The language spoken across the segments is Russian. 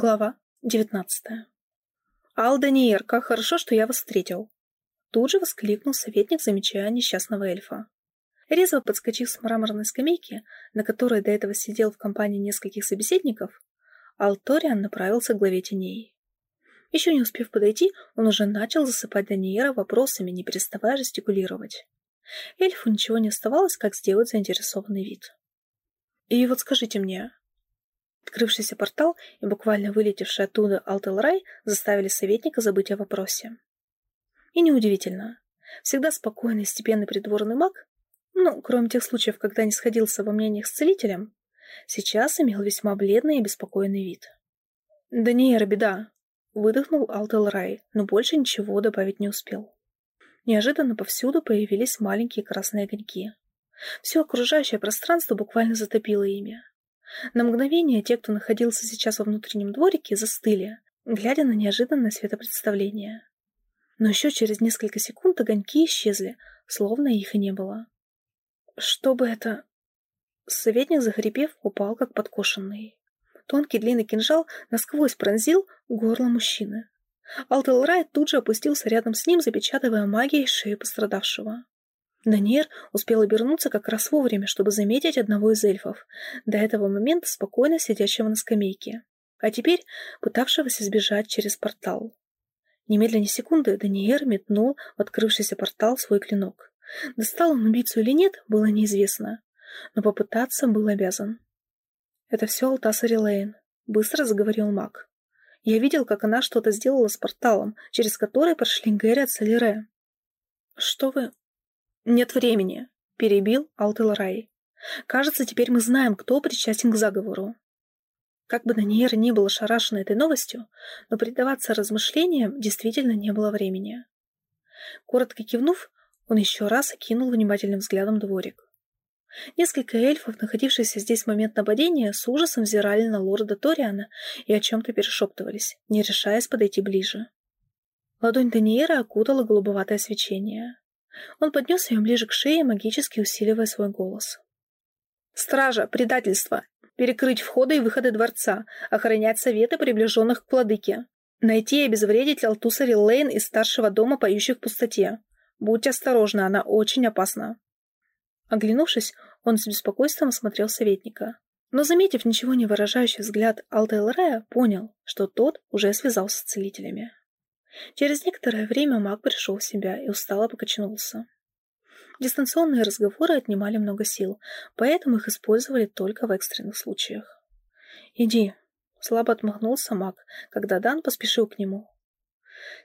Глава девятнадцатая. «Алданиер, как хорошо, что я вас встретил!» Тут же воскликнул советник, замечая несчастного эльфа. Резво подскочив с мраморной скамейки, на которой до этого сидел в компании нескольких собеседников, Алториан направился к главе теней. Еще не успев подойти, он уже начал засыпать Даниера вопросами, не переставая жестикулировать. Эльфу ничего не оставалось, как сделать заинтересованный вид. «И вот скажите мне, Открывшийся портал и буквально вылетевший оттуда Алтелрай заставили советника забыть о вопросе. И неудивительно. Всегда спокойный, степенный придворный маг, ну, кроме тех случаев, когда не сходился во мнениях с целителем, сейчас имел весьма бледный и беспокойный вид. «Да не, беда!» — выдохнул Алтелрай, но больше ничего добавить не успел. Неожиданно повсюду появились маленькие красные огоньки. Все окружающее пространство буквально затопило ими. На мгновение те, кто находился сейчас во внутреннем дворике, застыли, глядя на неожиданное светопредставление. Но еще через несколько секунд огоньки исчезли, словно их и не было. Что бы это... Советник, захрипев, упал как подкошенный. Тонкий длинный кинжал насквозь пронзил горло мужчины. Алтелрай тут же опустился рядом с ним, запечатывая магией шею пострадавшего. Даниэр успел обернуться как раз вовремя, чтобы заметить одного из эльфов, до этого момента спокойно сидящего на скамейке, а теперь пытавшегося сбежать через портал. Немедленно секунды Даниэр метнул в открывшийся портал свой клинок. Достал он убийцу или нет, было неизвестно, но попытаться был обязан. «Это все Алтаса Релейн», — быстро заговорил маг. «Я видел, как она что-то сделала с порталом, через который прошли Гэри от Солире». «Что вы...» «Нет времени», — перебил Алтелрай. «Кажется, теперь мы знаем, кто причастен к заговору». Как бы Даниэра ни был ошарашен этой новостью, но предаваться размышлениям действительно не было времени. Коротко кивнув, он еще раз окинул внимательным взглядом дворик. Несколько эльфов, находившиеся здесь в момент нападения, с ужасом взирали на лорда Ториана и о чем-то перешептывались, не решаясь подойти ближе. Ладонь Даниэра окутала голубоватое свечение. Он поднес ее ближе к шее, магически усиливая свой голос. «Стража! Предательство! Перекрыть входы и выходы дворца, охранять советы приближенных к владыке, найти и обезвредить Алтуса Риллейн из старшего дома, поющих в пустоте. Будьте осторожны, она очень опасна». Оглянувшись, он с беспокойством осмотрел советника. Но, заметив ничего не выражающий взгляд Алтейлрея, понял, что тот уже связался с целителями. Через некоторое время маг пришел в себя и устало покачнулся. Дистанционные разговоры отнимали много сил, поэтому их использовали только в экстренных случаях. «Иди», — слабо отмахнулся маг, когда Дан поспешил к нему.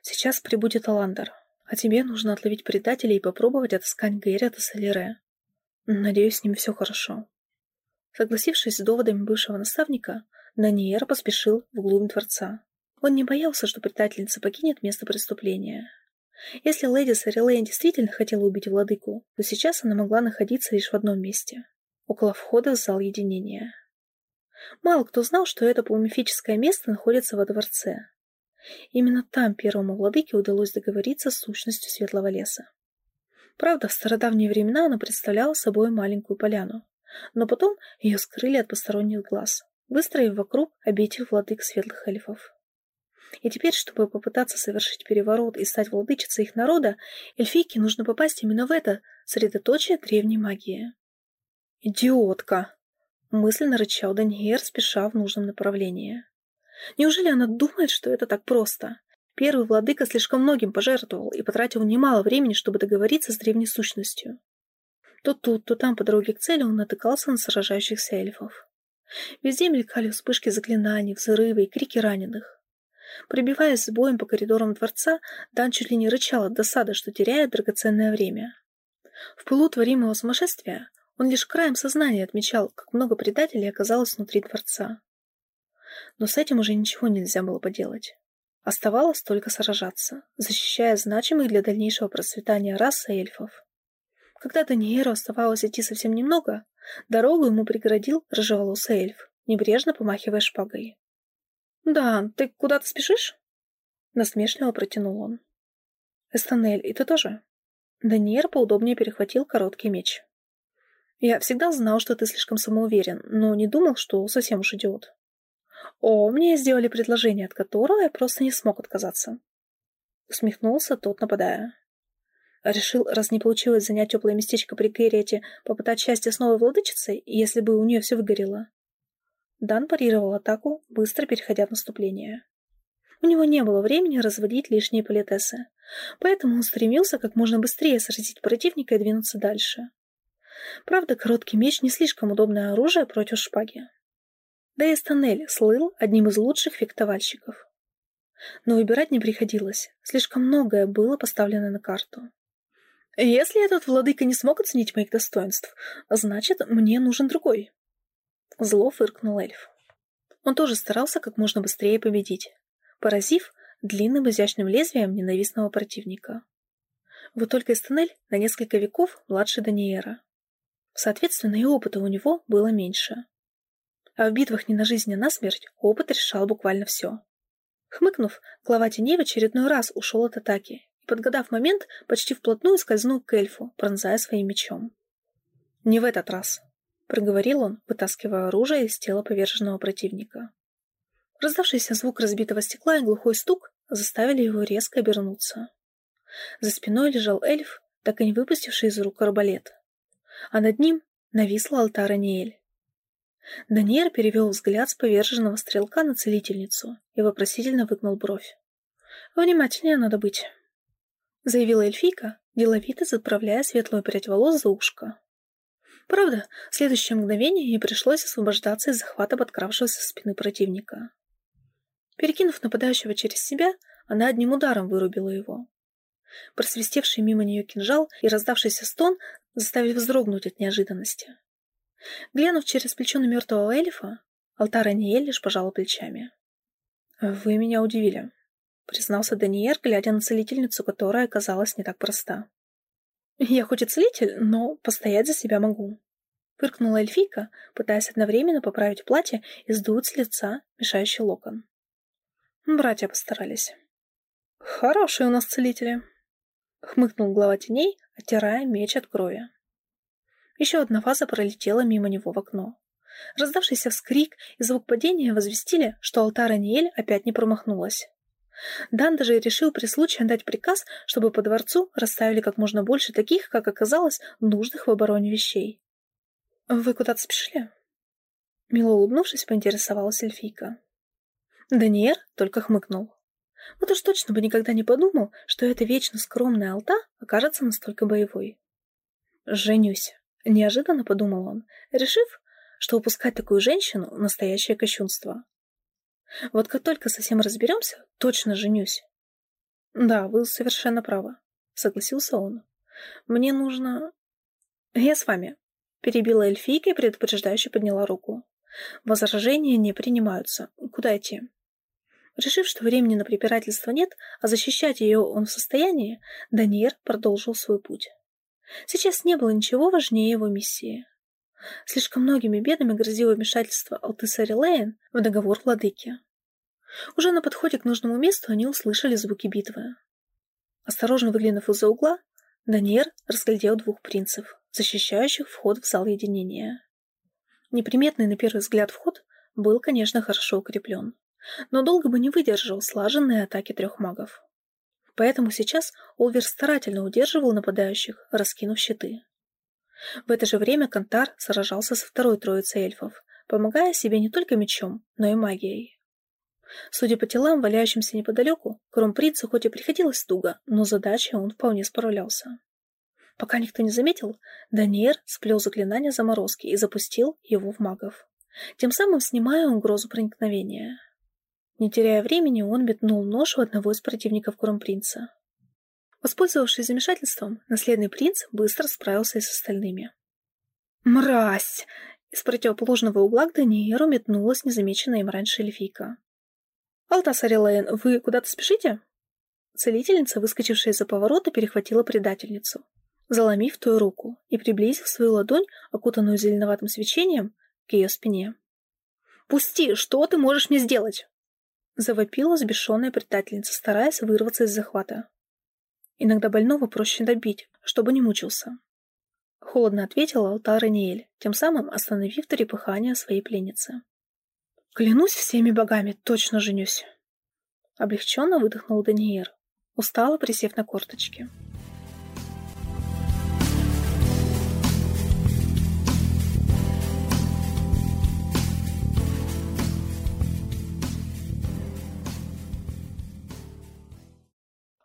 «Сейчас прибудет Аландер, а тебе нужно отловить предателей и попробовать отыскать Гэррита Солере. Надеюсь, с ним все хорошо». Согласившись с доводами бывшего наставника, Даниэр поспешил вглубь дворца. Он не боялся, что предательница покинет место преступления. Если леди Сарилейн действительно хотела убить владыку, то сейчас она могла находиться лишь в одном месте – около входа в зал единения. Мало кто знал, что это полумифическое место находится во дворце. Именно там первому владыке удалось договориться с сущностью Светлого леса. Правда, в стародавние времена она представляла собой маленькую поляну, но потом ее скрыли от посторонних глаз, выстроив вокруг обитель владык светлых эльфов. И теперь, чтобы попытаться совершить переворот и стать владычицей их народа, эльфийке нужно попасть именно в это средоточие древней магии. «Идиотка!» — мысленно рычал Даниэр, спеша в нужном направлении. «Неужели она думает, что это так просто?» Первый владыка слишком многим пожертвовал и потратил немало времени, чтобы договориться с древней сущностью. То тут, то там по дороге к цели он натыкался на сражающихся эльфов. Везде мелькали вспышки заклинаний, взрывы и крики раненых. Прибиваясь с боем по коридорам дворца, Дан чуть ли не рычал от досады, что теряет драгоценное время. В пылу творимого сумасшествия он лишь краем сознания отмечал, как много предателей оказалось внутри дворца. Но с этим уже ничего нельзя было поделать. Оставалось только сражаться, защищая значимых для дальнейшего процветания расы эльфов. Когда Даниэру оставалось идти совсем немного, дорогу ему преградил рыжеволосый эльф, небрежно помахивая шпагой. «Да, ты куда-то спешишь?» Насмешливо протянул он. «Эстанель, и ты тоже?» Даниэр поудобнее перехватил короткий меч. «Я всегда знал, что ты слишком самоуверен, но не думал, что совсем уж идиот». О, мне сделали предложение, от которого я просто не смог отказаться. Усмехнулся тот, нападая. Решил, раз не получилось занять теплое местечко при Кэрриете, попытать счастье с новой владычицей, если бы у нее все выгорело. Дан парировал атаку, быстро переходя в наступление. У него не было времени разводить лишние политесы, поэтому он стремился как можно быстрее сразить противника и двинуться дальше. Правда, короткий меч не слишком удобное оружие против шпаги. Да и Станель слыл одним из лучших фехтовальщиков. Но выбирать не приходилось, слишком многое было поставлено на карту. Если этот владыка не смог оценить моих достоинств, значит, мне нужен другой. Зло фыркнул эльф. Он тоже старался как можно быстрее победить, поразив длинным изящным лезвием ненавистного противника. Вот только Эстенель на несколько веков младше Даниэра. Соответственно, и опыта у него было меньше. А в битвах не на жизнь, а на смерть опыт решал буквально все. Хмыкнув, глава теней в очередной раз ушел от атаки и, подгадав момент, почти вплотную скользнул к эльфу, пронзая своим мечом. «Не в этот раз», — проговорил он, вытаскивая оружие из тела поверженного противника. Раздавшийся звук разбитого стекла и глухой стук заставили его резко обернуться. За спиной лежал эльф, так и не выпустивший из рук арбалет. А над ним нависла алтарь Аниэль. Даниэр перевел взгляд с поверженного стрелка на целительницу и вопросительно выгнул бровь. «Внимательнее надо быть», — заявила эльфийка, деловито заправляя светлую прядь волос за ушко. Правда, в следующее мгновение ей пришлось освобождаться из захвата подкравшегося спины противника. Перекинув нападающего через себя, она одним ударом вырубила его. Просвистевший мимо нее кинжал и раздавшийся стон заставили вздрогнуть от неожиданности. Глянув через плечо на мертвого эльфа, алтара Аниэль лишь пожала плечами. «Вы меня удивили», — признался Даниэр, глядя на целительницу, которая оказалась не так проста. «Я хоть и целитель, но постоять за себя могу», — фыркнула эльфийка, пытаясь одновременно поправить платье и сдуть с лица мешающий локон. Братья постарались. «Хорошие у нас целители», — хмыкнул глава теней, оттирая меч от крови. Еще одна фаза пролетела мимо него в окно. Раздавшийся вскрик и звук падения возвестили, что алтарь Аниэль опять не промахнулась. Дан даже решил при случае отдать приказ, чтобы по дворцу расставили как можно больше таких, как оказалось, нужных в обороне вещей. «Вы куда-то спешили?» Мило улыбнувшись, поинтересовалась эльфийка. Даниэр только хмыкнул. Вот уж точно бы никогда не подумал, что эта вечно скромная алта окажется настолько боевой. «Женюсь», — неожиданно подумал он, решив, что упускать такую женщину — настоящее кощунство. Вот как только совсем разберемся, точно женюсь. Да, вы совершенно правы, согласился он. Мне нужно... Я с вами. Перебила эльфийка и предупреждающе подняла руку. Возражения не принимаются. Куда идти? Решив, что времени на препирательство нет, а защищать ее он в состоянии, Даниэр продолжил свой путь. Сейчас не было ничего важнее его миссии. Слишком многими бедами грозило вмешательство Алтысари Лейн в договор владыки. Уже на подходе к нужному месту они услышали звуки битвы. Осторожно выглянув из-за угла, Даниэр разглядел двух принцев, защищающих вход в зал единения. Неприметный на первый взгляд вход был, конечно, хорошо укреплен, но долго бы не выдержал слаженные атаки трех магов. Поэтому сейчас Олвер старательно удерживал нападающих, раскинув щиты. В это же время Кантар сражался со второй троицей эльфов, помогая себе не только мечом, но и магией. Судя по телам, валяющимся неподалеку, кромпринцу хоть и приходилось туго, но задачей он вполне справлялся. Пока никто не заметил, Даниэр сплел заклинание заморозки и запустил его в магов, тем самым снимая угрозу проникновения. Не теряя времени, он метнул нож в одного из противников кромпринца. Воспользовавшись замешательством, наследный принц быстро справился и с остальными. «Мразь!» Из противоположного угла к Даниеру метнулась незамеченная им раньше эльфийка. «Алтасари Лейн, вы куда-то спешите?» Целительница, выскочившая из-за поворота, перехватила предательницу, заломив ту руку и приблизив свою ладонь, окутанную зеленоватым свечением, к ее спине. «Пусти! Что ты можешь мне сделать?» Завопила взбешенная предательница, стараясь вырваться из захвата. Иногда больного проще добить, чтобы не мучился. Холодно ответила Алтара Ниэль, тем самым остановив трепыхание своей пленницы. Клянусь всеми богами, точно женюсь. Облегченно выдохнул Даниэр, устало присев на корточки.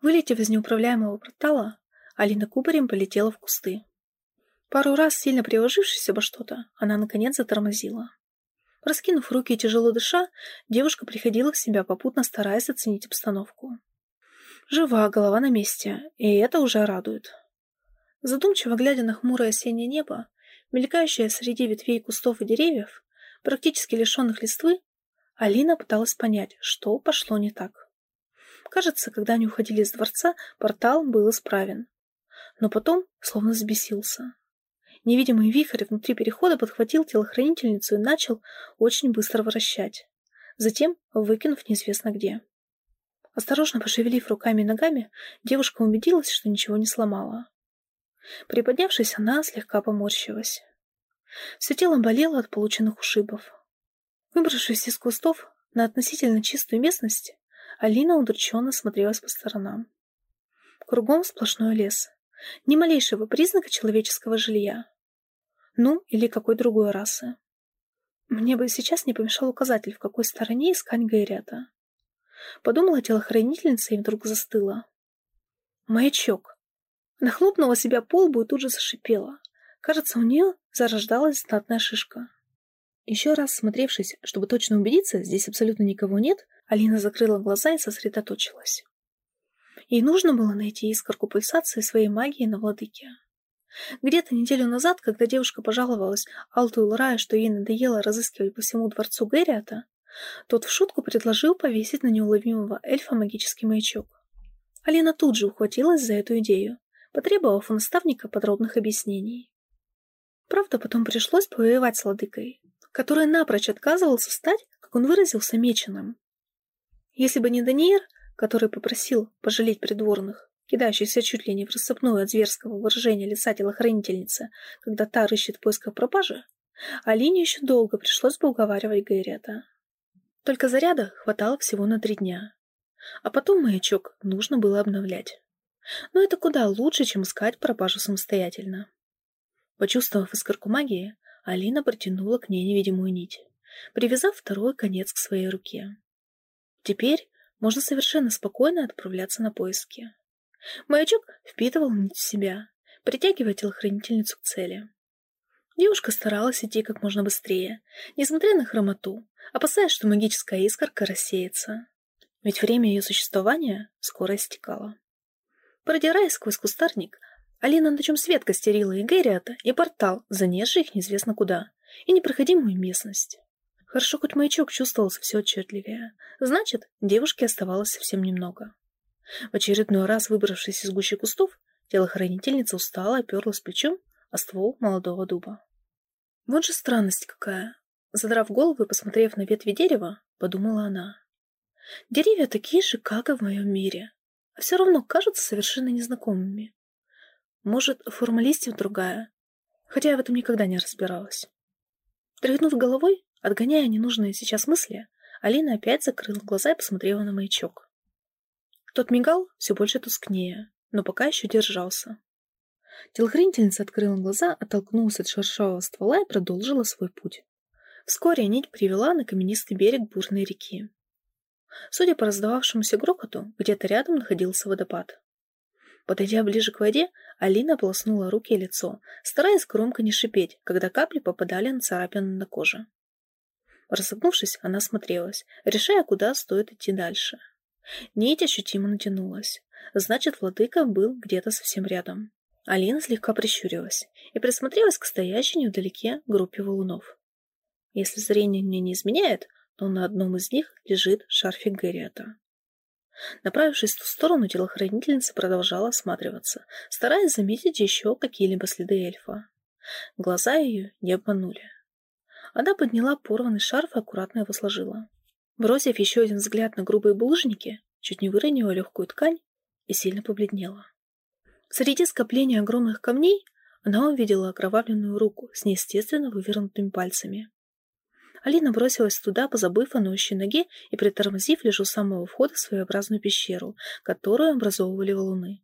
Вылетев из неуправляемого портала, Алина кубарем полетела в кусты. Пару раз, сильно приложившись обо что-то, она наконец затормозила. Раскинув руки и тяжело дыша, девушка приходила в себя, попутно стараясь оценить обстановку. Жива, голова на месте, и это уже радует. Задумчиво глядя на хмурое осеннее небо, мелькающее среди ветвей кустов и деревьев, практически лишенных листвы, Алина пыталась понять, что пошло не так. Кажется, когда они уходили из дворца, портал был исправен но потом словно взбесился. Невидимый вихрь внутри перехода подхватил телохранительницу и начал очень быстро вращать, затем выкинув неизвестно где. Осторожно пошевелив руками и ногами, девушка убедилась, что ничего не сломала. Приподнявшись, она слегка поморщилась. Все тело болело от полученных ушибов. Выбравшись из кустов на относительно чистую местность, Алина удрученно смотрелась по сторонам. Кругом сплошной лес, ни малейшего признака человеческого жилья. Ну, или какой другой расы. Мне бы сейчас не помешал указатель, в какой стороне искать Гайрята. Подумала телохранительница и вдруг застыла. Маячок. Она хлопнула себя по лбу и тут же зашипела. Кажется, у нее зарождалась знатная шишка. Еще раз смотревшись, чтобы точно убедиться, здесь абсолютно никого нет, Алина закрыла глаза и сосредоточилась. Ей нужно было найти искорку пульсации своей магии на владыке. Где-то неделю назад, когда девушка пожаловалась Алту Лрая, что ей надоело разыскивать по всему дворцу Гэриата, тот в шутку предложил повесить на неуловимого эльфа магический маячок. Алина тут же ухватилась за эту идею, потребовав у наставника подробных объяснений. Правда, потом пришлось повоевать с ладыкой, который напрочь отказывался стать, как он выразился, меченым. Если бы не Даниэр, который попросил пожалеть придворных, кидающихся чуть ли не в рассыпную от зверского выражения лица телохранительницы, когда та рыщет в поисках пропажи, Алине еще долго пришлось бы уговаривать Гайрета. Только заряда хватало всего на три дня. А потом маячок нужно было обновлять. Но это куда лучше, чем искать пропажу самостоятельно. Почувствовав искорку магии, Алина протянула к ней невидимую нить, привязав второй конец к своей руке. Теперь можно совершенно спокойно отправляться на поиски. Маячок впитывал нить в себя, притягивая телохранительницу к цели. Девушка старалась идти как можно быстрее, несмотря на хромоту, опасаясь, что магическая искорка рассеется. Ведь время ее существования скоро истекало. Продираясь сквозь кустарник, Алина на чем свет костерила и Гэриата, и портал, занесший их неизвестно куда, и непроходимую местность. Хорошо, хоть маячок чувствовался все отчетливее. Значит, девушке оставалось совсем немного. В очередной раз, выбравшись из гущи кустов, телохранительница устала оперлась плечом о ствол молодого дуба. Вот же странность какая. Задрав голову и посмотрев на ветви дерева, подумала она. Деревья такие же, как и в моем мире, а все равно кажутся совершенно незнакомыми. Может, форма листьев другая, хотя я в этом никогда не разбиралась. Тряхнув головой, Отгоняя ненужные сейчас мысли, Алина опять закрыла глаза и посмотрела на маячок. Тот мигал все больше тускнее, но пока еще держался. Телохранительница открыла глаза, оттолкнулась от шершавого ствола и продолжила свой путь. Вскоре нить привела на каменистый берег бурной реки. Судя по раздававшемуся грохоту, где-то рядом находился водопад. Подойдя ближе к воде, Алина полоснула руки и лицо, стараясь громко не шипеть, когда капли попадали на царапины на коже. Разогнувшись, она смотрелась, решая, куда стоит идти дальше. Нить ощутимо натянулась. Значит, владыка был где-то совсем рядом. Алина слегка прищурилась и присмотрелась к стоящей невдалеке группе валунов. Если зрение мне не изменяет, то на одном из них лежит шарфик Гэриата. Направившись в ту сторону, телохранительница продолжала осматриваться, стараясь заметить еще какие-либо следы эльфа. Глаза ее не обманули. Она подняла порванный шарф и аккуратно его сложила. Бросив еще один взгляд на грубые булыжники, чуть не выронила легкую ткань и сильно побледнела. Среди скопления огромных камней она увидела окровавленную руку с неестественно вывернутыми пальцами. Алина бросилась туда, позабыв о ноющей ноге и притормозив лишь у самого входа в своеобразную пещеру, которую образовывали валуны.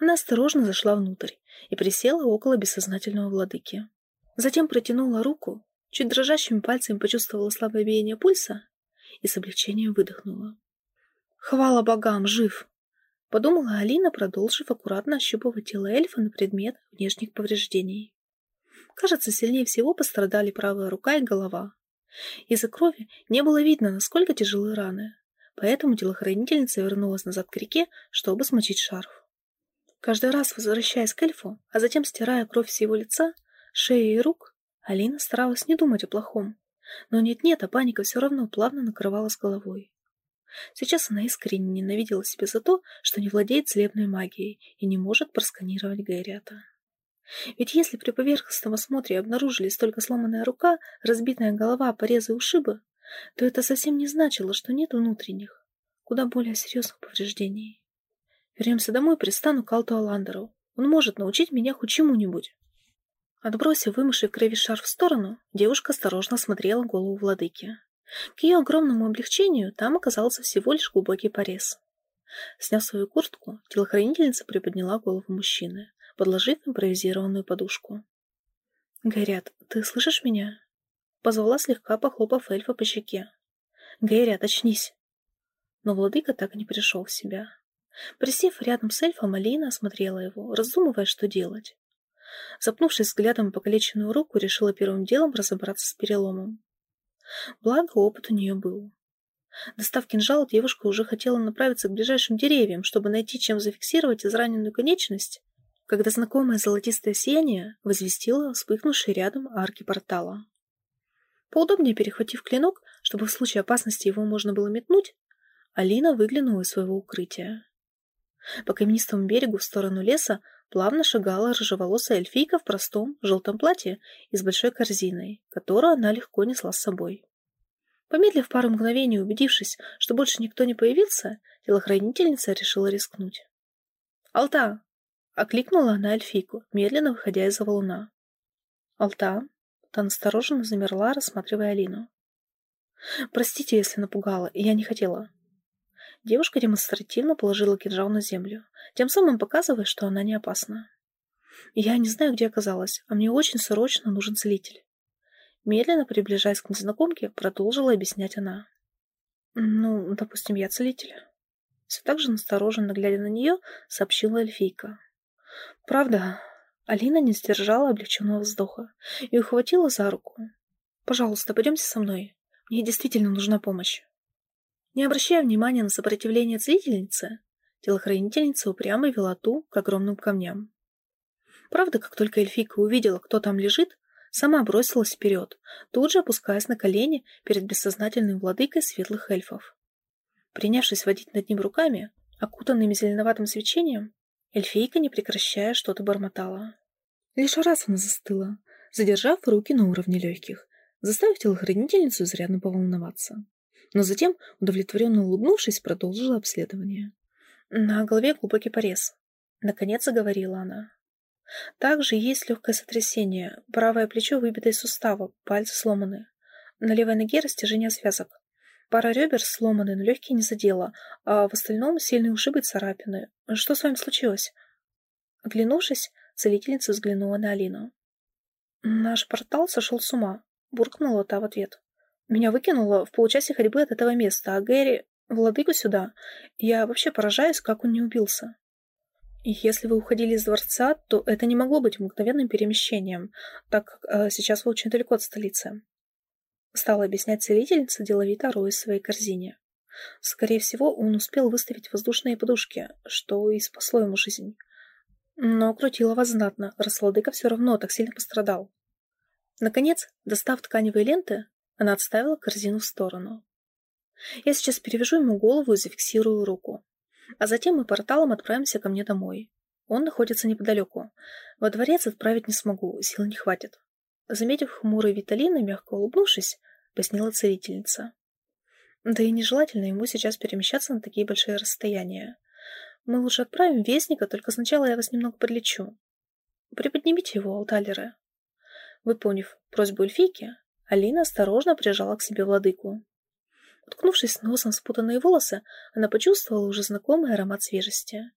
Она осторожно зашла внутрь и присела около бессознательного владыки. Затем протянула руку, чуть дрожащими пальцами почувствовала слабое биение пульса и с облегчением выдохнула. «Хвала богам, жив!» — подумала Алина, продолжив аккуратно ощупывать тело эльфа на предмет внешних повреждений. Кажется, сильнее всего пострадали правая рука и голова. Из-за крови не было видно, насколько тяжелые раны, поэтому телохранительница вернулась назад к реке, чтобы смочить шарф. Каждый раз возвращаясь к эльфу, а затем стирая кровь с его лица, шеи и рук, Алина старалась не думать о плохом. Но нет-нет, а паника все равно плавно накрывала с головой. Сейчас она искренне ненавидела себя за то, что не владеет целебной магией и не может просканировать Гайрята. Ведь если при поверхностном осмотре обнаружились только сломанная рука, разбитая голова, порезы и ушибы, то это совсем не значило, что нет внутренних, куда более серьезных повреждений. Вернемся домой пристану к Алту Аландеру. Он может научить меня хоть чему-нибудь. Отбросив вымыший крови шар в сторону, девушка осторожно смотрела голову владыки. К ее огромному облегчению там оказался всего лишь глубокий порез. Сняв свою куртку, телохранительница приподняла голову мужчины, подложив импровизированную подушку. «Гайрят, ты слышишь меня?» Позвала слегка, похлопав эльфа по щеке. «Гайрят, очнись!» Но владыка так и не пришел в себя. Присев рядом с эльфом, Алина осмотрела его, раздумывая, что делать. Запнувшись взглядом покалеченную руку, решила первым делом разобраться с переломом. Благо, опыт у нее был. Достав кинжал, девушка уже хотела направиться к ближайшим деревьям, чтобы найти, чем зафиксировать израненную конечность, когда знакомое золотистое сияние возвестило вспыхнувший рядом арки портала. Поудобнее перехватив клинок, чтобы в случае опасности его можно было метнуть, Алина выглянула из своего укрытия. По каменистому берегу в сторону леса плавно шагала рыжеволосая эльфийка в простом желтом платье и с большой корзиной, которую она легко несла с собой. Помедлив пару мгновений, убедившись, что больше никто не появился, телохранительница решила рискнуть. «Алта!» — окликнула она эльфийку, медленно выходя из-за валуна. «Алта!» — та настороженно замерла, рассматривая Алину. «Простите, если напугала, я не хотела». Девушка демонстративно положила кинжал на землю, тем самым показывая, что она не опасна. «Я не знаю, где оказалась, а мне очень срочно нужен целитель». Медленно приближаясь к незнакомке, продолжила объяснять она. «Ну, допустим, я целитель». Все так же настороженно глядя на нее, сообщила эльфийка. «Правда?» Алина не сдержала облегченного вздоха и ухватила за руку. «Пожалуйста, пойдемте со мной. Мне действительно нужна помощь». Не обращая внимания на сопротивление целительницы, телохранительница упрямо вела ту к огромным камням. Правда, как только эльфийка увидела, кто там лежит, сама бросилась вперед, тут же опускаясь на колени перед бессознательным владыкой светлых эльфов. Принявшись водить над ним руками, окутанными зеленоватым свечением, эльфийка, не прекращая, что-то бормотала. Лишь раз она застыла, задержав руки на уровне легких, заставив телохранительницу изрядно поволноваться но затем, удовлетворенно улыбнувшись, продолжила обследование. На голове глубокий порез. Наконец заговорила она. Также есть легкое сотрясение, правое плечо выбито из сустава, пальцы сломаны. На левой ноге растяжение связок. Пара ребер сломаны, но легкие не задело, а в остальном сильные ушибы и царапины. Что с вами случилось? Оглянувшись, целительница взглянула на Алину. «Наш портал сошел с ума», — буркнула та в ответ. Меня выкинуло в получасе ходьбы от этого места, а Гэри — владыку сюда. Я вообще поражаюсь, как он не убился. И если вы уходили из дворца, то это не могло быть мгновенным перемещением, так как э, сейчас вы очень далеко от столицы. Стала объяснять целительница, деловито роясь в своей корзине. Скорее всего, он успел выставить воздушные подушки, что и спасло ему жизнь. Но крутила вас знатно, раз все равно так сильно пострадал. Наконец, достав тканевые ленты, она отставила корзину в сторону. Я сейчас перевяжу ему голову и зафиксирую руку. А затем мы порталом отправимся ко мне домой. Он находится неподалеку. Во дворец отправить не смогу, сил не хватит. Заметив хмурый Виталина, мягко улыбнувшись, пояснила целительница. Да и нежелательно ему сейчас перемещаться на такие большие расстояния. Мы лучше отправим вестника, только сначала я вас немного подлечу. Приподнимите его, алталеры. Выполнив просьбу эльфийки, Алина осторожно прижала к себе владыку. Уткнувшись носом в спутанные волосы, она почувствовала уже знакомый аромат свежести.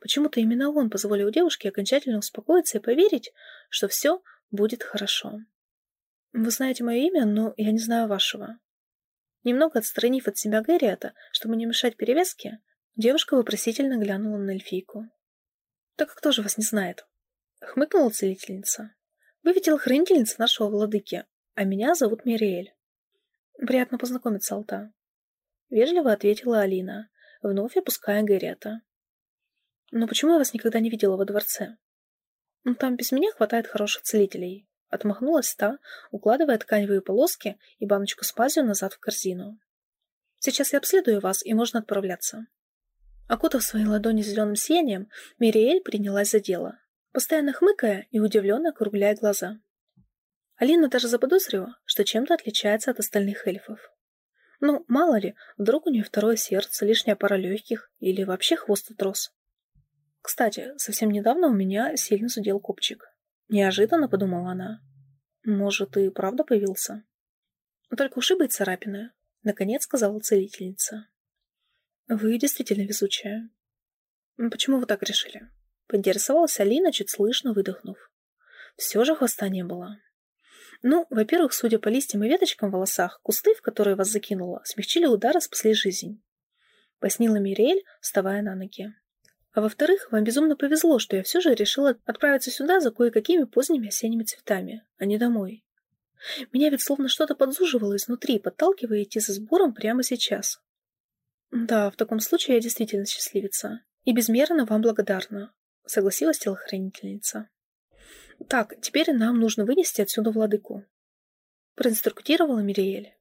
Почему-то именно он позволил девушке окончательно успокоиться и поверить, что все будет хорошо. «Вы знаете мое имя, но я не знаю вашего». Немного отстранив от себя Гэриата, чтобы не мешать перевеске, девушка вопросительно глянула на эльфийку. «Так кто же вас не знает?» — хмыкнула целительница. «Вы ведь телохранительница нашего владыки, а меня зовут Мириэль». «Приятно познакомиться, Алта», — вежливо ответила Алина, вновь опуская Гэриата. «Но почему я вас никогда не видела во дворце?» «Ну, там без меня хватает хороших целителей», Отмахнулась та, укладывая тканевые полоски и баночку с мазью назад в корзину. «Сейчас я обследую вас, и можно отправляться». Окутав свои ладони зеленым сиянием, Мириэль принялась за дело, постоянно хмыкая и удивленно округляя глаза. Алина даже заподозрила, что чем-то отличается от остальных эльфов. Ну, мало ли, вдруг у нее второе сердце, лишняя пара легких или вообще хвост отрос. Кстати, совсем недавно у меня сильно зудел копчик. Неожиданно подумала она. Может, и правда появился? Только ушибы и царапины, наконец сказала целительница. Вы действительно везучая. Почему вы так решили? Поинтересовалась Алина, чуть слышно выдохнув. Все же хвоста не было. Ну, во-первых, судя по листьям и веточкам в волосах, кусты, в которые вас закинуло, смягчили удар и спасли жизнь. Пояснила Мириэль, вставая на ноги. А во-вторых, вам безумно повезло, что я все же решила отправиться сюда за кое-какими поздними осенними цветами, а не домой. Меня ведь словно что-то подзуживало изнутри, подталкивая идти за сбором прямо сейчас. Да, в таком случае я действительно счастливица. И безмерно вам благодарна, согласилась телохранительница. Так, теперь нам нужно вынести отсюда владыку. Проинструктировала Мириэль.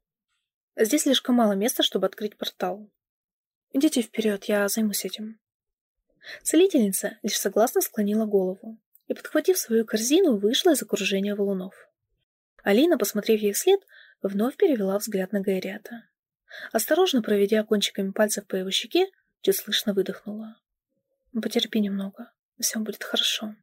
Здесь слишком мало места, чтобы открыть портал. Идите вперед, я займусь этим. Целительница лишь согласно склонила голову и, подхватив свою корзину, вышла из окружения валунов. Алина, посмотрев ей вслед, вновь перевела взгляд на Гайриата. Осторожно проведя кончиками пальцев по его щеке, чуть слышно выдохнула. «Потерпи немного, все будет хорошо».